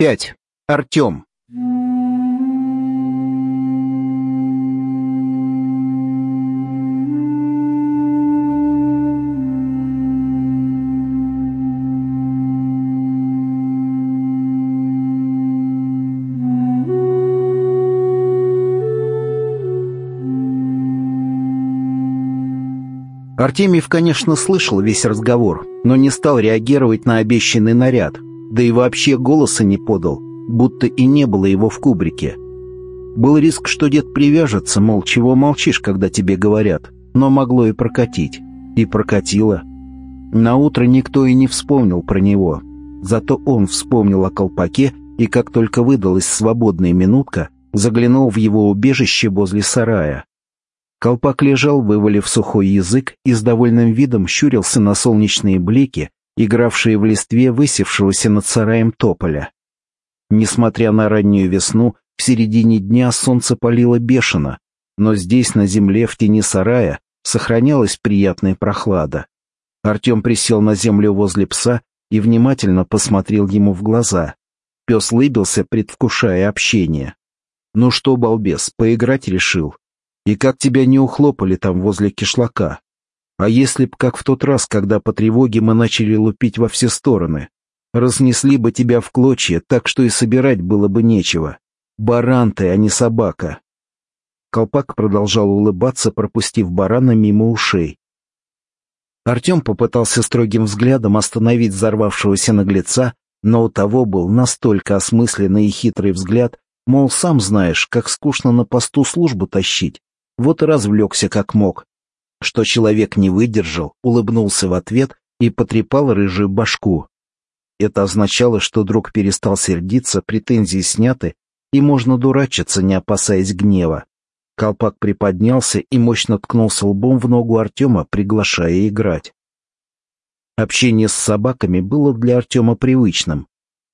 5. Артем. Артемьев, конечно, слышал весь разговор, но не стал реагировать на обещанный наряд, да и вообще голоса не подал, будто и не было его в кубрике. Был риск, что дед привяжется, мол, чего молчишь, когда тебе говорят, но могло и прокатить. И прокатило. На утро никто и не вспомнил про него. Зато он вспомнил о колпаке и, как только выдалась свободная минутка, заглянул в его убежище возле сарая. Колпак лежал, вывалив сухой язык, и с довольным видом щурился на солнечные блики, игравшие в листве высевшегося над сараем тополя. Несмотря на раннюю весну, в середине дня солнце палило бешено, но здесь, на земле, в тени сарая, сохранялась приятная прохлада. Артем присел на землю возле пса и внимательно посмотрел ему в глаза. Пес лыбился, предвкушая общение. «Ну что, балбес, поиграть решил? И как тебя не ухлопали там возле кишлака? А если б, как в тот раз, когда по тревоге мы начали лупить во все стороны? Разнесли бы тебя в клочья, так что и собирать было бы нечего. Баран ты, а не собака. Колпак продолжал улыбаться, пропустив барана мимо ушей. Артем попытался строгим взглядом остановить взорвавшегося наглеца, но у того был настолько осмысленный и хитрый взгляд, мол, сам знаешь, как скучно на посту службу тащить. Вот и развлекся как мог. Что человек не выдержал, улыбнулся в ответ и потрепал рыжую башку. Это означало, что друг перестал сердиться, претензии сняты, и можно дурачиться, не опасаясь гнева. Колпак приподнялся и мощно ткнулся лбом в ногу Артема, приглашая играть. Общение с собаками было для Артема привычным.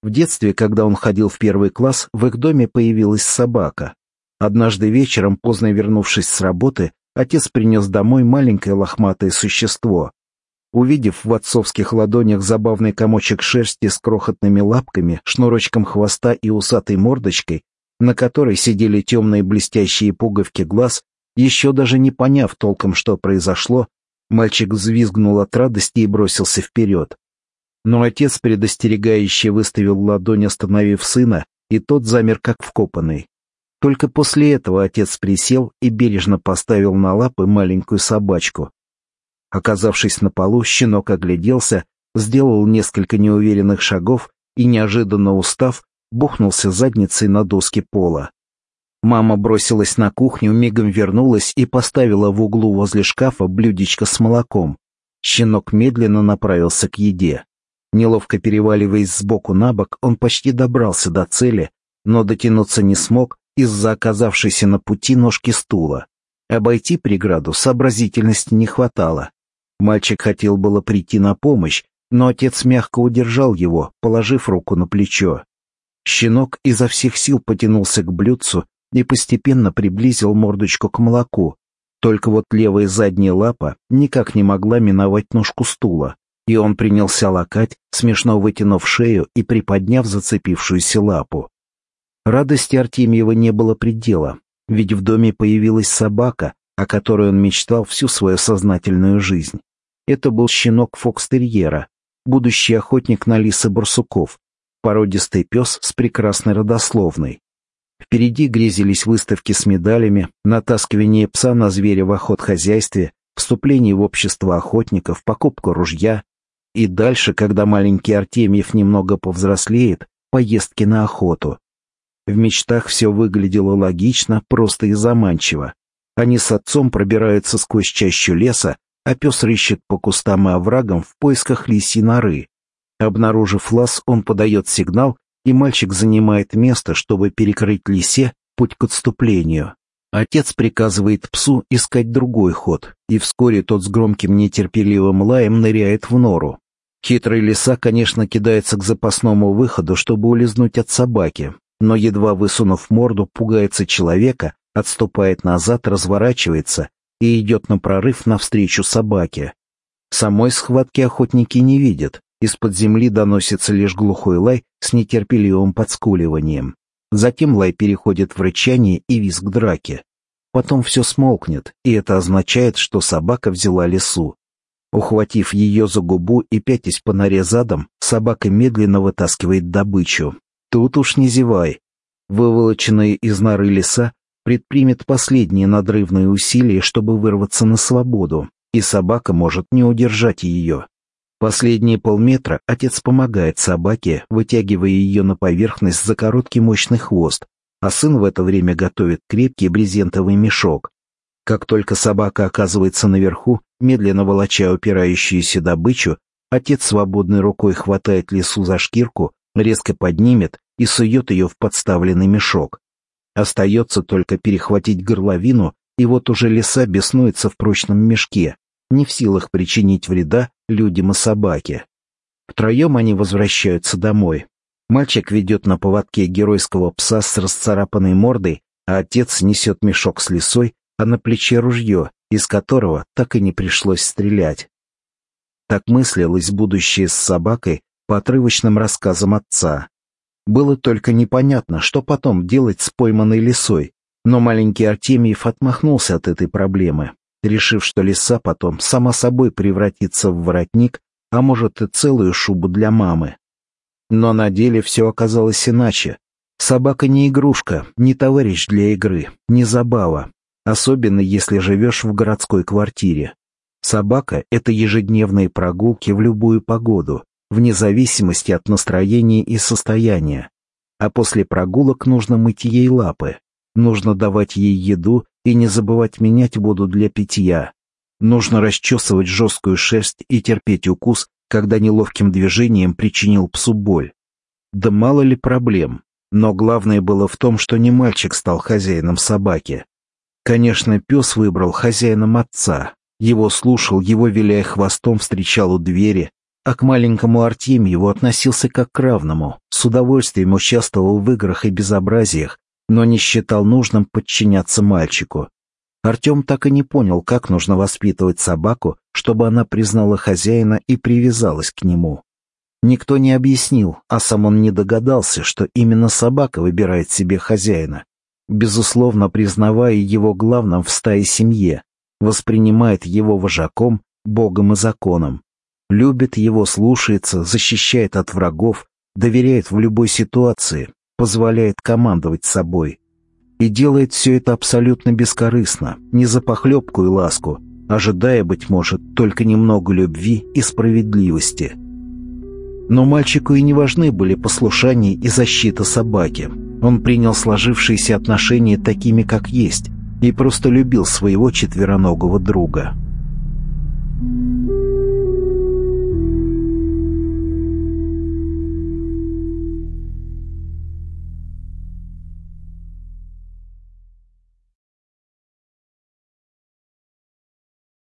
В детстве, когда он ходил в первый класс, в их доме появилась собака. Однажды вечером, поздно вернувшись с работы, отец принес домой маленькое лохматое существо. Увидев в отцовских ладонях забавный комочек шерсти с крохотными лапками, шнурочком хвоста и усатой мордочкой, на которой сидели темные блестящие пуговки глаз, еще даже не поняв толком, что произошло, мальчик взвизгнул от радости и бросился вперед. Но отец предостерегающе выставил ладонь, остановив сына, и тот замер как вкопанный. Только после этого отец присел и бережно поставил на лапы маленькую собачку. Оказавшись на полу, щенок огляделся, сделал несколько неуверенных шагов и, неожиданно устав, бухнулся задницей на доски пола. Мама бросилась на кухню, мигом вернулась и поставила в углу возле шкафа блюдечко с молоком. Щенок медленно направился к еде. Неловко переваливаясь сбоку на бок, он почти добрался до цели, но дотянуться не смог из-за оказавшейся на пути ножки стула. Обойти преграду сообразительности не хватало. Мальчик хотел было прийти на помощь, но отец мягко удержал его, положив руку на плечо. Щенок изо всех сил потянулся к блюдцу и постепенно приблизил мордочку к молоку. Только вот левая задняя лапа никак не могла миновать ножку стула, и он принялся лакать, смешно вытянув шею и приподняв зацепившуюся лапу. Радости Артемьева не было предела, ведь в доме появилась собака, о которой он мечтал всю свою сознательную жизнь. Это был щенок фокстерьера, будущий охотник на лисы барсуков, породистый пес с прекрасной родословной. Впереди грезились выставки с медалями, натаскивание пса на зверя в охотхозяйстве, вступление в общество охотников, покупка ружья. И дальше, когда маленький Артемьев немного повзрослеет, поездки на охоту. В мечтах все выглядело логично, просто и заманчиво. Они с отцом пробираются сквозь чащу леса, а пес рыщет по кустам и оврагам в поисках лисьей норы. Обнаружив лаз, он подает сигнал, и мальчик занимает место, чтобы перекрыть лисе путь к отступлению. Отец приказывает псу искать другой ход, и вскоре тот с громким нетерпеливым лаем ныряет в нору. Хитрый лиса, конечно, кидается к запасному выходу, чтобы улизнуть от собаки, но едва высунув морду, пугается человека, отступает назад, разворачивается и идет на прорыв навстречу собаке. Самой схватки охотники не видят, Из-под земли доносится лишь глухой лай с нетерпеливым подскуливанием. Затем лай переходит в рычание и визг драки. Потом все смолкнет, и это означает, что собака взяла лесу. Ухватив ее за губу и пятясь по норе задом, собака медленно вытаскивает добычу. Тут уж не зевай. Выволоченная из норы леса предпримет последние надрывные усилия, чтобы вырваться на свободу, и собака может не удержать ее. Последние полметра отец помогает собаке, вытягивая ее на поверхность за короткий мощный хвост, а сын в это время готовит крепкий брезентовый мешок. Как только собака оказывается наверху, медленно волоча упирающуюся добычу, отец свободной рукой хватает лису за шкирку, резко поднимет и сует ее в подставленный мешок. Остается только перехватить горловину, и вот уже лиса беснуется в прочном мешке, не в силах причинить вреда людям и собаке. Втроем они возвращаются домой. Мальчик ведет на поводке геройского пса с расцарапанной мордой, а отец несет мешок с лисой, а на плече ружье, из которого так и не пришлось стрелять. Так мыслилось будущее с собакой по отрывочным рассказам отца. Было только непонятно, что потом делать с пойманной лисой, но маленький Артемьев отмахнулся от этой проблемы решив, что лиса потом сама собой превратится в воротник, а может и целую шубу для мамы. Но на деле все оказалось иначе. Собака не игрушка, не товарищ для игры, не забава, особенно если живешь в городской квартире. Собака — это ежедневные прогулки в любую погоду, вне зависимости от настроения и состояния. А после прогулок нужно мыть ей лапы, нужно давать ей еду и не забывать менять воду для питья. Нужно расчесывать жесткую шерсть и терпеть укус, когда неловким движением причинил псу боль. Да мало ли проблем, но главное было в том, что не мальчик стал хозяином собаки. Конечно, пес выбрал хозяином отца, его слушал, его виляя хвостом встречал у двери, а к маленькому Артемьеву относился как к равному, с удовольствием участвовал в играх и безобразиях, но не считал нужным подчиняться мальчику. Артем так и не понял, как нужно воспитывать собаку, чтобы она признала хозяина и привязалась к нему. Никто не объяснил, а сам он не догадался, что именно собака выбирает себе хозяина, безусловно признавая его главным в стае семье, воспринимает его вожаком, богом и законом, любит его, слушается, защищает от врагов, доверяет в любой ситуации, позволяет командовать собой. И делает все это абсолютно бескорыстно, не за похлебку и ласку, ожидая, быть может, только немного любви и справедливости. Но мальчику и не важны были послушание и защита собаки. Он принял сложившиеся отношения такими, как есть, и просто любил своего четвероногого друга. Thank you.